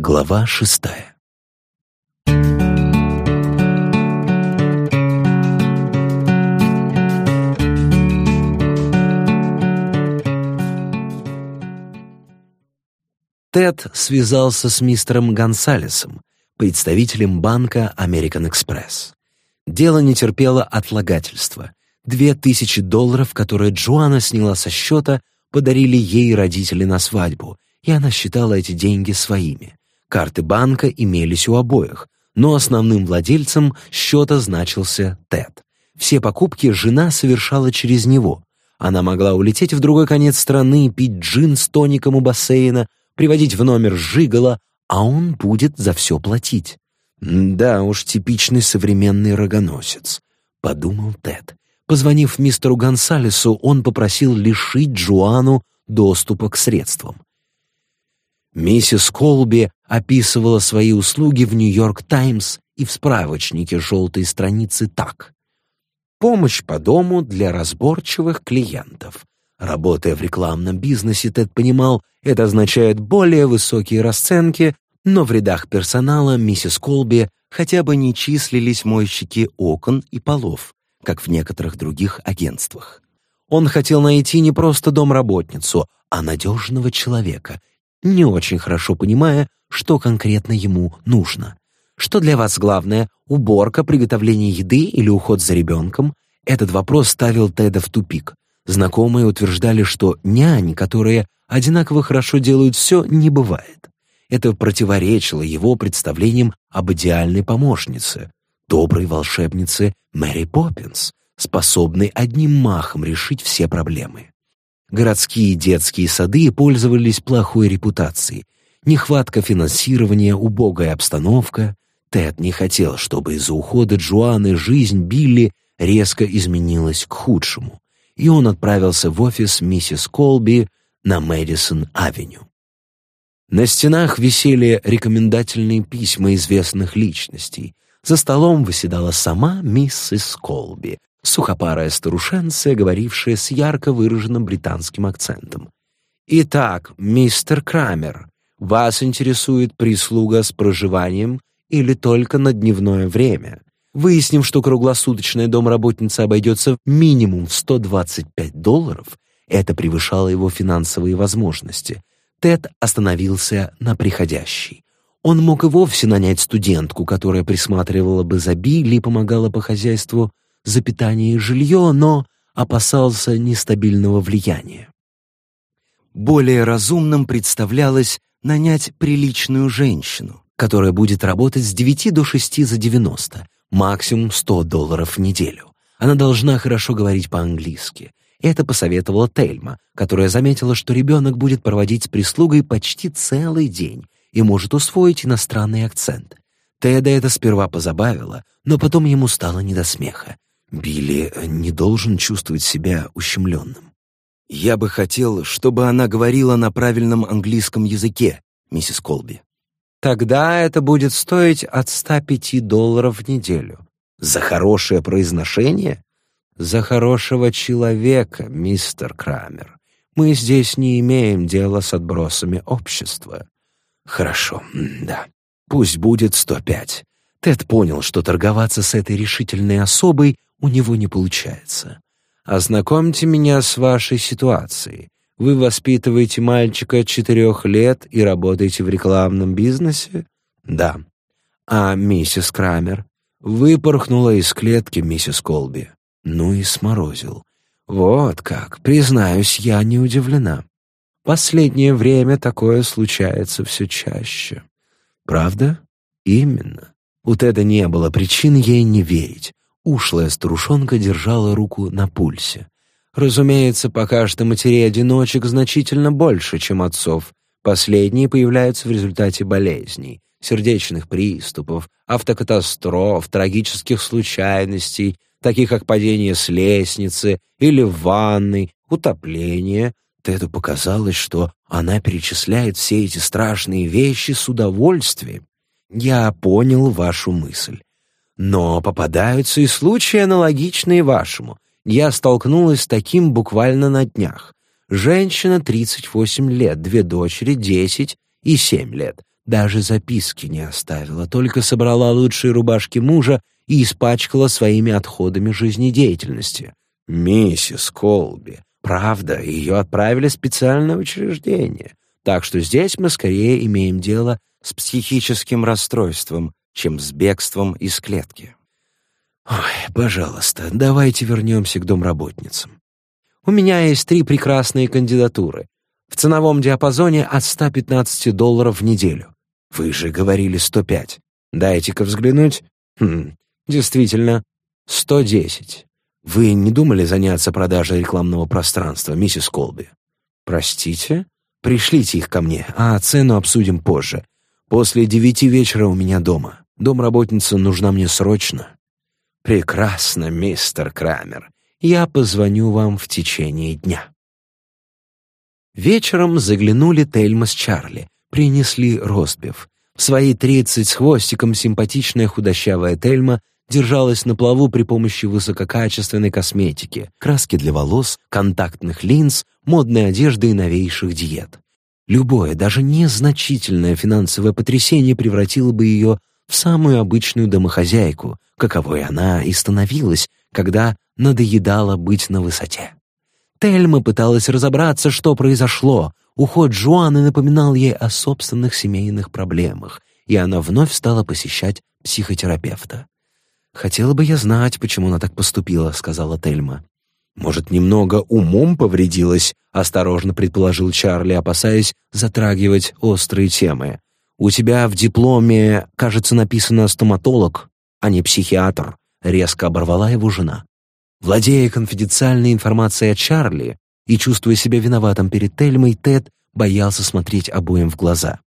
Глава шестая. Тед связался с мистером Гонсалесом, представителем банка American Express. Дело не терпело отлагательства. Две тысячи долларов, которые Джоанна сняла со счета, подарили ей родители на свадьбу, и она считала эти деньги своими. Карты банка имелись у обоих, но основным владельцем счета значился Тед. Все покупки жена совершала через него. Она могла улететь в другой конец страны, пить джин с тоником у бассейна, приводить в номер жигала, а он будет за все платить. «Да уж, типичный современный рогоносец», — подумал Тед. Позвонив мистеру Гонсалесу, он попросил лишить Джоану доступа к средствам. Миссис Колби описывала свои услуги в «Нью-Йорк Таймс» и в справочнике желтой страницы так. «Помощь по дому для разборчивых клиентов». Работая в рекламном бизнесе, Тед понимал, это означает более высокие расценки, но в рядах персонала миссис Колби хотя бы не числились мойщики окон и полов, как в некоторых других агентствах. Он хотел найти не просто домработницу, а надежного человека, не очень хорошо понимая, что конкретно ему нужно. Что для вас главное, уборка, приготовление еды или уход за ребенком? Этот вопрос ставил Теда в тупик. Знакомые утверждали, что нянь, которые одинаково хорошо делают все, не бывает. Это противоречило его представлениям об идеальной помощнице, доброй волшебнице Мэри Поппинс, способной одним махом решить все проблемы. Городские детские сады пользовались плохой репутацией. Нехватка финансирования, убогая обстановка. Тед не хотел, чтобы из-за ухода Джоанны жизнь Билли резко изменилась к худшему, и он отправился в офис миссис Колби на Мэдисон-авеню. На стенах висели рекомендательные письма известных личностей. За столом выседала сама миссис Колби, сухопарая старушенция, говорившая с ярко выраженным британским акцентом. «Итак, мистер Крамер, вас интересует прислуга с проживанием или только на дневное время?» Выяснив, что круглосуточная домработница обойдется минимум в 125 долларов, это превышало его финансовые возможности. Тед остановился на приходящей. Он мог и вовсе нанять студентку, которая присматривала бы за Билли и помогала по хозяйству за питание и жилье, но опасался нестабильного влияния. Более разумным представлялось нанять приличную женщину, которая будет работать с 9 до 6 за 90, максимум 100 долларов в неделю. Она должна хорошо говорить по-английски. Это посоветовала Тельма, которая заметила, что ребенок будет проводить с прислугой почти целый день и может усвоить иностранный акцент. Теда это сперва позабавило, но потом ему стало не до смеха. Билли не должен чувствовать себя ущемленным. «Я бы хотел, чтобы она говорила на правильном английском языке, миссис Колби». «Тогда это будет стоить от 105 долларов в неделю». «За хорошее произношение?» «За хорошего человека, мистер Крамер. Мы здесь не имеем дела с отбросами общества». «Хорошо, да. Пусть будет 105». Тед понял, что торговаться с этой решительной особой у него не получается. Ознакомьте меня с вашей ситуацией. Вы воспитываете мальчика четырех лет и работаете в рекламном бизнесе? Да. А миссис Крамер? Выпорхнула из клетки миссис Колби. Ну и сморозил. Вот как, признаюсь, я не удивлена. Последнее время такое случается все чаще. Правда? Именно. У Теда не было причин ей не верить. Ушлая старушонка держала руку на пульсе. Разумеется, пока что матерей-одиночек значительно больше, чем отцов. Последние появляются в результате болезней, сердечных приступов, автокатастроф, трагических случайностей, таких как падение с лестницы или в ванной, утопление. Теду показалось, что она перечисляет все эти страшные вещи с удовольствием. Я понял вашу мысль. Но попадаются и случаи, аналогичные вашему. Я столкнулась с таким буквально на днях. Женщина 38 лет, две дочери 10 и 7 лет. Даже записки не оставила, только собрала лучшие рубашки мужа и испачкала своими отходами жизнедеятельности. Миссис Колби. Правда, ее отправили в специальное учреждение. Так что здесь мы скорее имеем дело с психическим расстройством, чем с бегством из клетки. Ой, пожалуйста, давайте вернемся к домработницам. У меня есть три прекрасные кандидатуры в ценовом диапазоне от 115 долларов в неделю. Вы же говорили 105. Дайте-ка взглянуть. Хм, действительно, 110. Вы не думали заняться продажей рекламного пространства, миссис Колби? Простите? Пришлите их ко мне, а цену обсудим позже. После девяти вечера у меня дома. Домработница нужна мне срочно. Прекрасно, мистер Крамер. Я позвоню вам в течение дня. Вечером заглянули Тельма с Чарли, принесли ростбиф. В свои тридцать с хвостиком симпатичная худощавая Тельма держалась на плаву при помощи высококачественной косметики, краски для волос, контактных линз, модной одежды и новейших диет. Любое, даже незначительное финансовое потрясение превратило бы ее в самую обычную домохозяйку, каковой она и становилась, когда надоедала быть на высоте. Тельма пыталась разобраться, что произошло. Уход Жуаны напоминал ей о собственных семейных проблемах, и она вновь стала посещать психотерапевта. «Хотела бы я знать, почему она так поступила», — сказала Тельма. «Может, немного умом повредилась?» — осторожно предположил Чарли, опасаясь затрагивать острые темы. «У тебя в дипломе, кажется, написано «стоматолог», а не «психиатр», — резко оборвала его жена. Владея конфиденциальной информацией о Чарли и чувствуя себя виноватым перед Тельмой, Тед боялся смотреть обоим в глаза.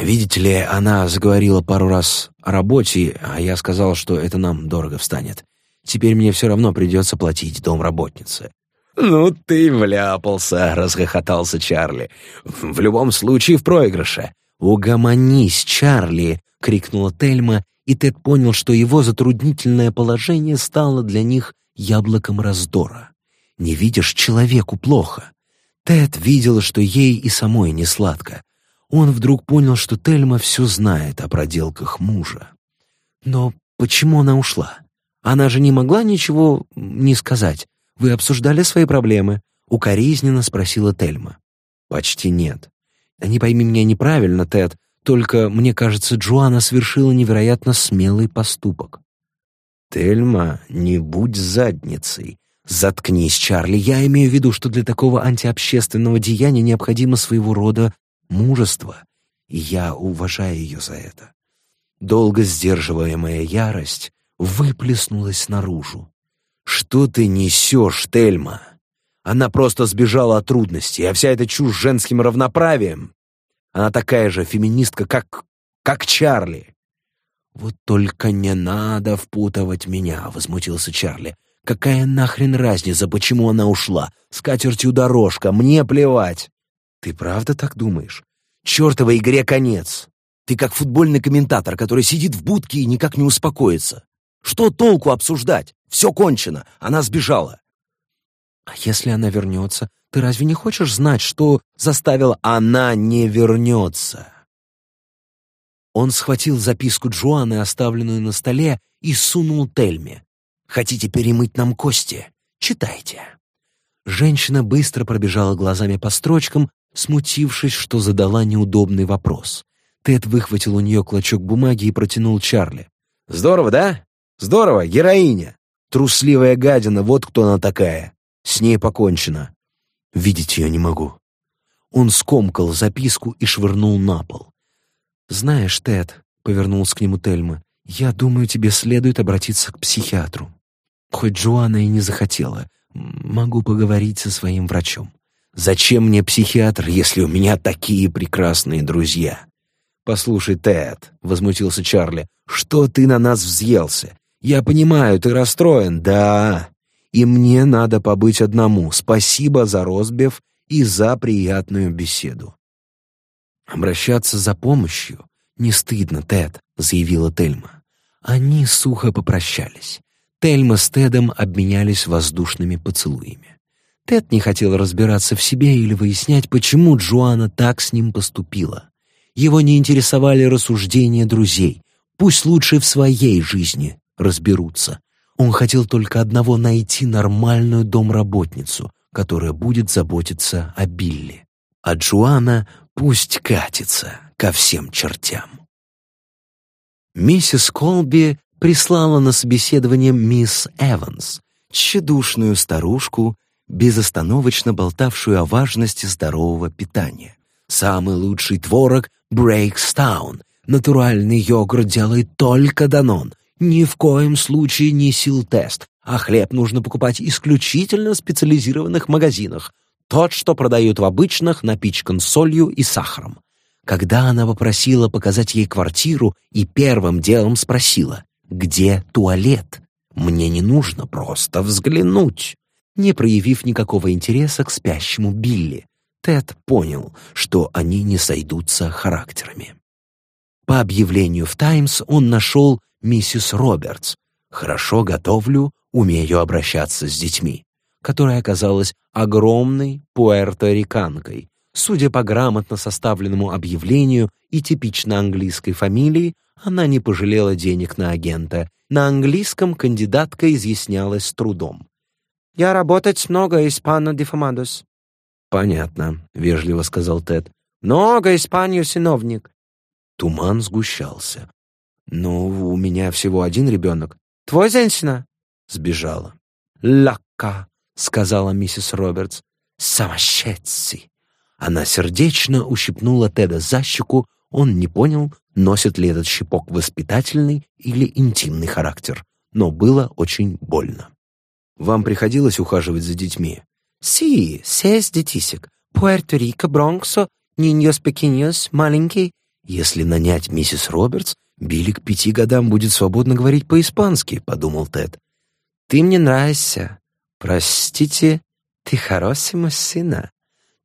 Видите ли, она заговорила пару раз о работе, а я сказал, что это нам дорого встанет. Теперь мне все равно придется платить домработнице». «Ну ты вляпался», — расхохотался Чарли. «В любом случае в проигрыше». «Угомонись, Чарли!» — крикнула Тельма, и Тед понял, что его затруднительное положение стало для них яблоком раздора. «Не видишь, человеку плохо». Тед видела, что ей и самой не сладко. Он вдруг понял, что Тельма все знает о проделках мужа. Но почему она ушла? Она же не могла ничего не сказать. Вы обсуждали свои проблемы? Укоризненно спросила Тельма. Почти нет. Не пойми меня неправильно, Тед, только, мне кажется, Джоанна совершила невероятно смелый поступок. Тельма, не будь задницей. Заткнись, Чарли. Я имею в виду, что для такого антиобщественного деяния необходимо своего рода мужество, и я уважаю ее за это. Долго сдерживаемая ярость выплеснулась наружу. «Что ты несешь, Тельма? Она просто сбежала от трудностей, а вся эта чушь с женским равноправием. Она такая же феминистка, как... как Чарли». «Вот только не надо впутывать меня», — возмутился Чарли. «Какая нахрен разница, почему она ушла? С катертью дорожка, мне плевать». «Ты правда так думаешь? Чертовой игре конец. Ты как футбольный комментатор, который сидит в будке и никак не успокоится. Что толку обсуждать? Все кончено. Она сбежала». «А если она вернется, ты разве не хочешь знать, что заставила она не вернется?» Он схватил записку Джоанны, оставленную на столе, и сунул Тельме. «Хотите перемыть нам кости? Читайте». Женщина быстро пробежала глазами по строчкам, смутившись, что задала неудобный вопрос. Тед выхватил у нее клочок бумаги и протянул Чарли. «Здорово, да? Здорово, героиня! Трусливая гадина, вот кто она такая. С ней покончено. Видеть ее не могу». Он скомкал записку и швырнул на пол. «Знаешь, Тед», — повернулся к нему Тельма, — «я думаю, тебе следует обратиться к психиатру. Хоть Джоанна и не захотела, могу поговорить со своим врачом. Зачем мне психиатр, если у меня такие прекрасные друзья? Послушай, Тед, возмутился Чарли, что ты на нас взъелся? Я понимаю, ты расстроен, да. И мне надо побыть одному. Спасибо за розбив и за приятную беседу. Обращаться за помощью не стыдно, Тед, заявила Тельма. Они сухо попрощались. Тельма с Тедом обменялись воздушными поцелуями. Тед не хотел разбираться в себе или выяснять, почему Джоанна так с ним поступила. Его не интересовали рассуждения друзей. Пусть лучше в своей жизни разберутся. Он хотел только одного — найти нормальную домработницу, которая будет заботиться о Билли. А Джоанна пусть катится ко всем чертям. Миссис Колби прислала на собеседование мисс Эванс, тщедушную старушку, безостановочно болтавшую о важности здорового питания. Самый лучший творог — Брейкстаун. Натуральный йогурт делает только Данон. Ни в коем случае не сил-тест, а хлеб нужно покупать исключительно в специализированных магазинах. Тот, что продают в обычных, напичкан солью и сахаром. Когда она попросила показать ей квартиру и первым делом спросила, где туалет? Мне не нужно просто взглянуть. Не проявив никакого интереса к спящему Билли, Тед понял, что они не сойдутся характерами. По объявлению в «Таймс» он нашел миссис Робертс. «Хорошо готовлю, умею обращаться с детьми», которая оказалась огромной пуэрториканкой. Судя по грамотно составленному объявлению и типично английской фамилии, она не пожалела денег на агента. На английском кандидатка изъяснялась с трудом. «Я работать много испано-дефамадос». «Понятно», — вежливо сказал Тед. «Много Испанию синовник». Туман сгущался. «Ну, у меня всего один ребенок». «Твой Зенсина?» Сбежала. «Лака», — сказала миссис Робертс. «Самощетси». Она сердечно ущипнула Теда за щеку, он не понял, носит ли этот щипок воспитательный или интимный характер, но было очень больно. «Вам приходилось ухаживать за детьми?» «Си, сес детисек. Пуэрто-Рико, Бронксо, ниньос пекиньос, маленький». «Если нанять миссис Робертс, Билли к пяти годам будет свободно говорить по-испански», — подумал Тед. «Ты мне нравишься. Простите, ты хороший мужчина».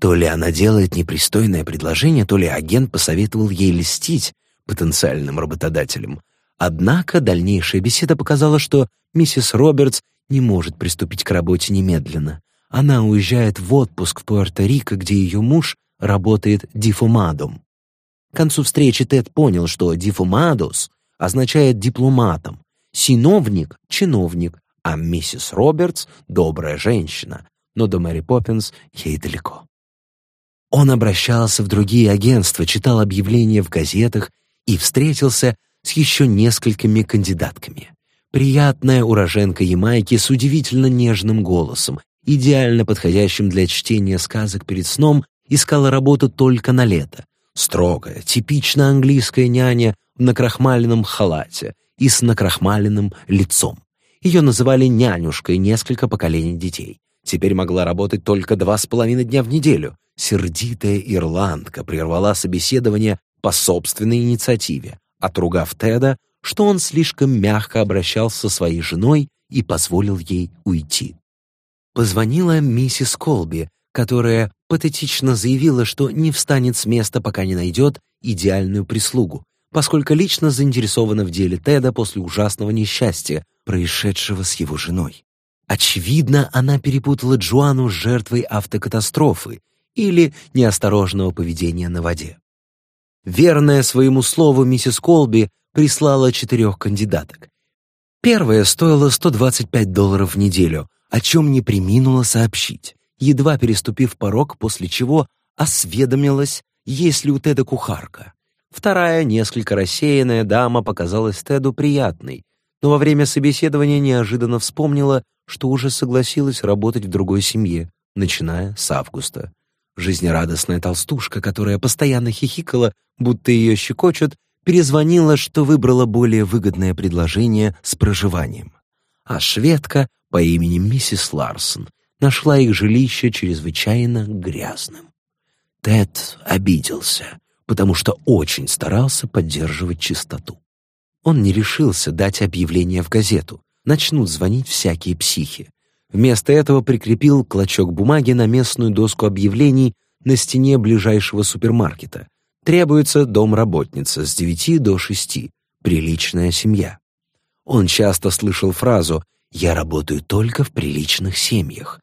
То ли она делает непристойное предложение, то ли агент посоветовал ей льстить потенциальным работодателям. Однако дальнейшая беседа показала, что миссис Робертс не может приступить к работе немедленно. Она уезжает в отпуск в Пуэрто-Рико, где ее муж работает дифумадом. К концу встречи Тед понял, что дифумадос означает дипломатом, синовник — чиновник, а миссис Робертс — добрая женщина, но до Мэри Поппинс ей далеко. Он обращался в другие агентства, читал объявления в газетах и встретился с еще несколькими кандидатками. Приятная уроженка Ямайки с удивительно нежным голосом, идеально подходящим для чтения сказок перед сном, искала работу только на лето. Строгая, типично английская няня в накрахмаленном халате и с накрахмаленным лицом. Ее называли нянюшкой несколько поколений детей. Теперь могла работать только два с половиной дня в неделю. Сердитая ирландка прервала собеседование по собственной инициативе, отругав Теда, что он слишком мягко обращался со своей женой и позволил ей уйти. Позвонила миссис Колби, которая патетично заявила, что не встанет с места, пока не найдет идеальную прислугу, поскольку лично заинтересована в деле Теда после ужасного несчастья, происшедшего с его женой. Очевидно, она перепутала Джоанну с жертвой автокатастрофы или неосторожного поведения на воде. Верная своему слову миссис Колби прислала четырех кандидаток. Первая стоила 125 долларов в неделю, о чем не приминула сообщить, едва переступив порог, после чего осведомилась, есть ли у Теда кухарка. Вторая, несколько рассеянная дама показалась Теду приятной, но во время собеседования неожиданно вспомнила, что уже согласилась работать в другой семье, начиная с августа. Жизнерадостная толстушка, которая постоянно хихикала, будто ее щекочут, перезвонила, что выбрала более выгодное предложение с проживанием. А шведка по имени миссис Ларсон нашла их жилище чрезвычайно грязным. Тед обиделся, потому что очень старался поддерживать чистоту. Он не решился дать объявление в газету, начнут звонить всякие психи. Вместо этого прикрепил клочок бумаги на местную доску объявлений на стене ближайшего супермаркета. Требуется домработница с 9 до 6, приличная семья. Он часто слышал фразу «Я работаю только в приличных семьях».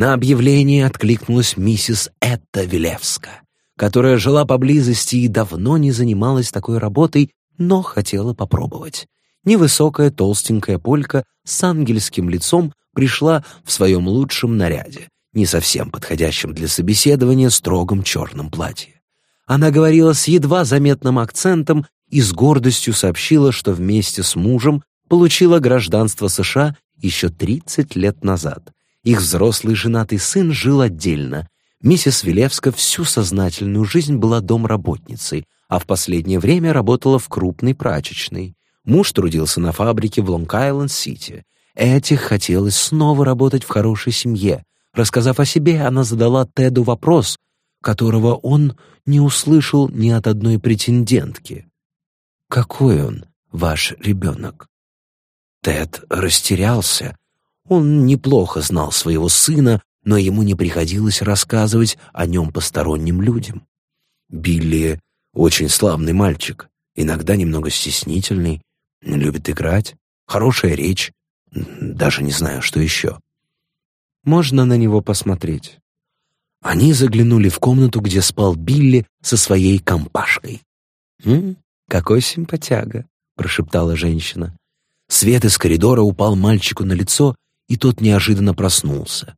На объявление откликнулась миссис Этта Вилевска. которая жила поблизости и давно не занималась такой работой, но хотела попробовать. Невысокая толстенькая полька с ангельским лицом пришла в своем лучшем наряде, не совсем подходящем для собеседования строгом черном платье. Она говорила с едва заметным акцентом и с гордостью сообщила, что вместе с мужем получила гражданство США еще 30 лет назад. Их взрослый женатый сын жил отдельно. Миссис Вилевска всю сознательную жизнь была домработницей, а в последнее время работала в крупной прачечной. Муж трудился на фабрике в Лонг-Айленд-Сити. Этих хотелось снова работать в хорошей семье. Рассказав о себе, она задала Теду вопрос, которого он не услышал ни от одной претендентки. «Какой он, ваш ребенок?» Тед растерялся. Он неплохо знал своего сына, но ему не приходилось рассказывать о нем посторонним людям. Билли очень славный мальчик, иногда немного стеснительный, любит играть, хорошая речь, даже не знаю, что еще. Можно на него посмотреть. Они заглянули в комнату, где спал Билли со своей компашкой. «М, какой симпатяга», — прошептала женщина. Свет из коридора упал мальчику на лицо, и тот неожиданно проснулся.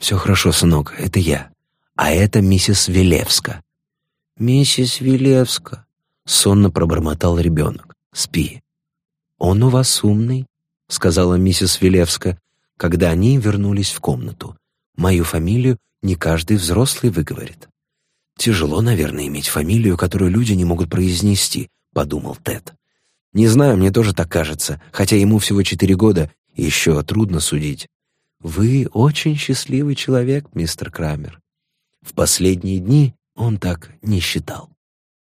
«Все хорошо, сынок, это я. А это миссис Велевска». «Миссис Велевска», — сонно пробормотал ребенок. «Спи». «Он у вас умный», — сказала миссис Велевска, когда они вернулись в комнату. «Мою фамилию не каждый взрослый выговорит». «Тяжело, наверное, иметь фамилию, которую люди не могут произнести», — подумал Тед. «Не знаю, мне тоже так кажется, хотя ему всего четыре года, еще трудно судить». «Вы очень счастливый человек, мистер Крамер». В последние дни он так не считал.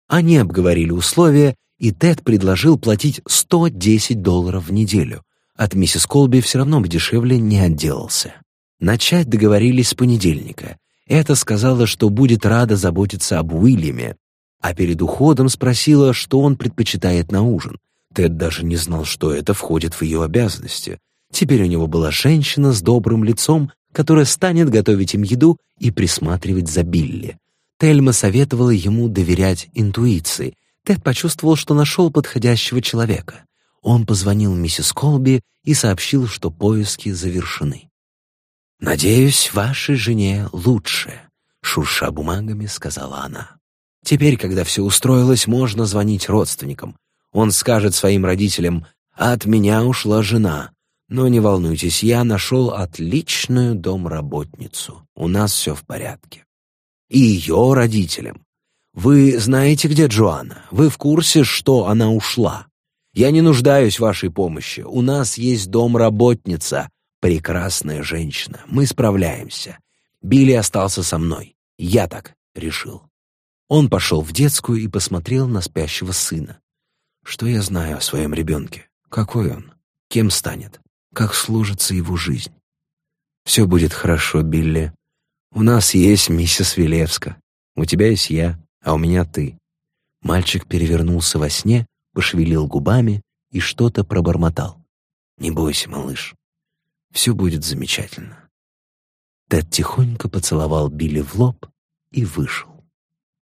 Они обговорили условия, и Тед предложил платить 110 долларов в неделю. От миссис Колби все равно бы дешевле не отделался. Начать договорились с понедельника. Это сказала, что будет рада заботиться об Уильяме, а перед уходом спросила, что он предпочитает на ужин. Тед даже не знал, что это входит в ее обязанности. Теперь у него была женщина с добрым лицом, которая станет готовить им еду и присматривать за Билли. Тельма советовала ему доверять интуиции. Тед почувствовал, что нашел подходящего человека. Он позвонил миссис Колби и сообщил, что поиски завершены. «Надеюсь, вашей жене лучше», — шурша бумагами сказала она. «Теперь, когда все устроилось, можно звонить родственникам. Он скажет своим родителям, «От меня ушла жена, но не волнуйтесь, я нашел отличную домработницу. У нас все в порядке». И ее родителям. «Вы знаете, где Джоанна? Вы в курсе, что она ушла? Я не нуждаюсь в вашей помощи. У нас есть домработница, прекрасная женщина. Мы справляемся. Билли остался со мной. Я так решил». Он пошел в детскую и посмотрел на спящего сына. Что я знаю о своем ребенке? Какой он? Кем станет? Как сложится его жизнь? Все будет хорошо, Билли. У нас есть миссис Вилевска. У тебя есть я, а у меня ты. Мальчик перевернулся во сне, пошевелил губами и что-то пробормотал. Не бойся, малыш. Все будет замечательно. Тед тихонько поцеловал Билли в лоб и вышел.